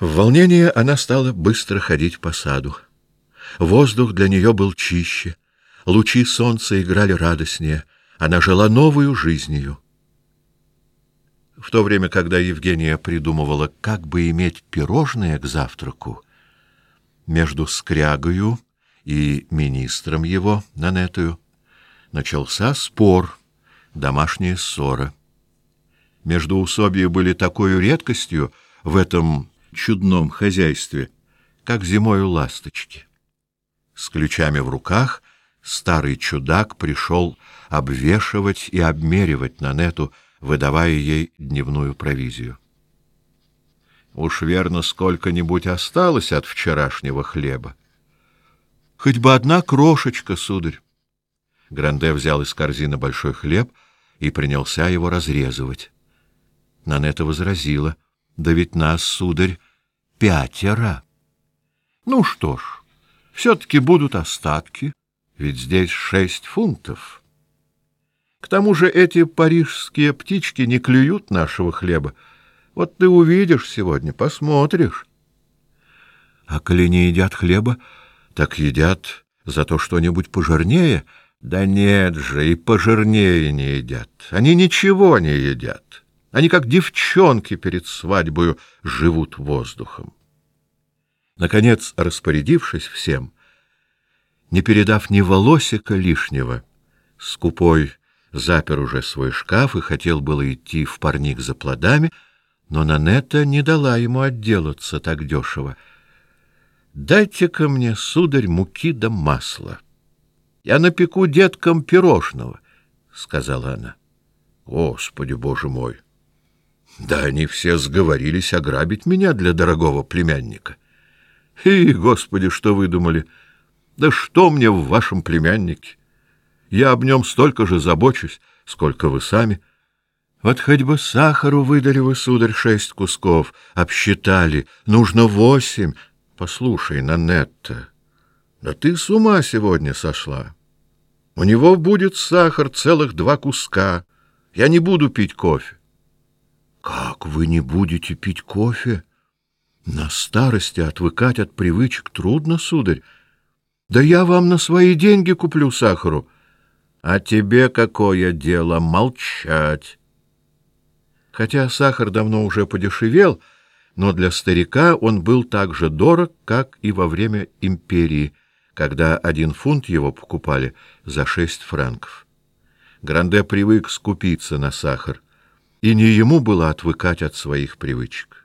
В волнении она стала быстро ходить по саду. Воздух для нее был чище, лучи солнца играли радостнее, она жила новую жизнью. В то время, когда Евгения придумывала, как бы иметь пирожные к завтраку, между скрягою и министром его, Нанетою, начался спор, домашняя ссора. Между усобья были такой редкостью в этом чудном хозяйстве, как зимою ласточки. С ключами в руках старый чудак пришел обвешивать и обмеривать Нанету, выдавая ей дневную провизию. Уж верно сколько-нибудь осталось от вчерашнего хлеба. Хоть бы одна крошечка, сударь. Гранде взял из корзины большой хлеб и принялся его разрезывать. Нанета возразила — да ведь нас, сударь, пятеро. Ну что ж, все-таки будут остатки, ведь здесь шесть фунтов. К тому же эти парижские птички не клюют нашего хлеба. Вот ты увидишь сегодня, посмотришь. А коли не едят хлеба, так едят за то что-нибудь пожирнее. Да нет же, и пожирнее не едят. Они ничего не едят. Они, как девчонки перед свадьбою, живут воздухом. Наконец, распорядившись всем, не передав ни волосика лишнего, скупой запер уже свой шкаф и хотел было идти в парник за плодами, но Нанетта не дала ему отделаться так дешево. «Дайте-ка мне, сударь, муки да масла. Я напеку деткам пирожного», — сказала она. «Господи, боже мой!» Да они все сговорились ограбить меня для дорогого племянника. И, Господи, что вы думали? Да что мне в вашем племяннике? Я об нем столько же забочусь, сколько вы сами. Вот хоть бы сахару выдали вы, сударь, шесть кусков, обсчитали, нужно восемь. Послушай, Нанетта, да ты с ума сегодня сошла. У него будет сахар целых два куска. Я не буду пить кофе. Как вы не будете пить кофе? На старости отвыкать от привычек трудно, сударь. Да я вам на свои деньги куплю сахару. А тебе какое дело молчать? Хотя сахар давно уже подешевел, но для старика он был так же дорог, как и во время империи, когда один фунт его покупали за шесть франков. Гранде привык скупиться на сахар — и не ему было отвыкать от своих привычек.